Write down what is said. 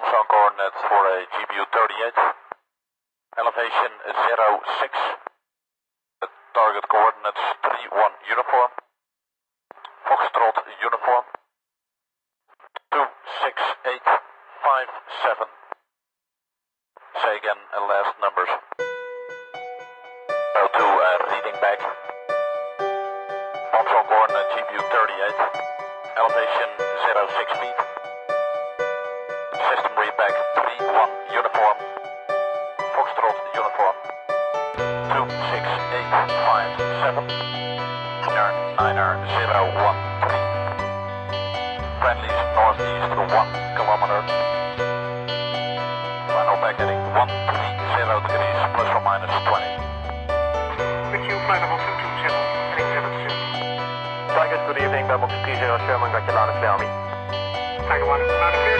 Armstrong coordinates for a GBU 38. Elevation 06. The target coordinates 31 uniform. Foxtrot uniform. 26857. Say again, uh, last numbers. To uh, reading back. Armstrong coordinate GBU 38. Elevation 06 feet. 26857. Niner, Niner 013. Friendlies northeast 1 kilometer. Final attack heading 130 degrees plus or minus 20. With you, flight level 220, heading 7 Tigers, good evening. Belmont 30 Sherman, got your line of clear on me. Tiger 1, line of clear.